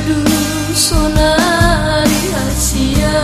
HP dulu sonari Asia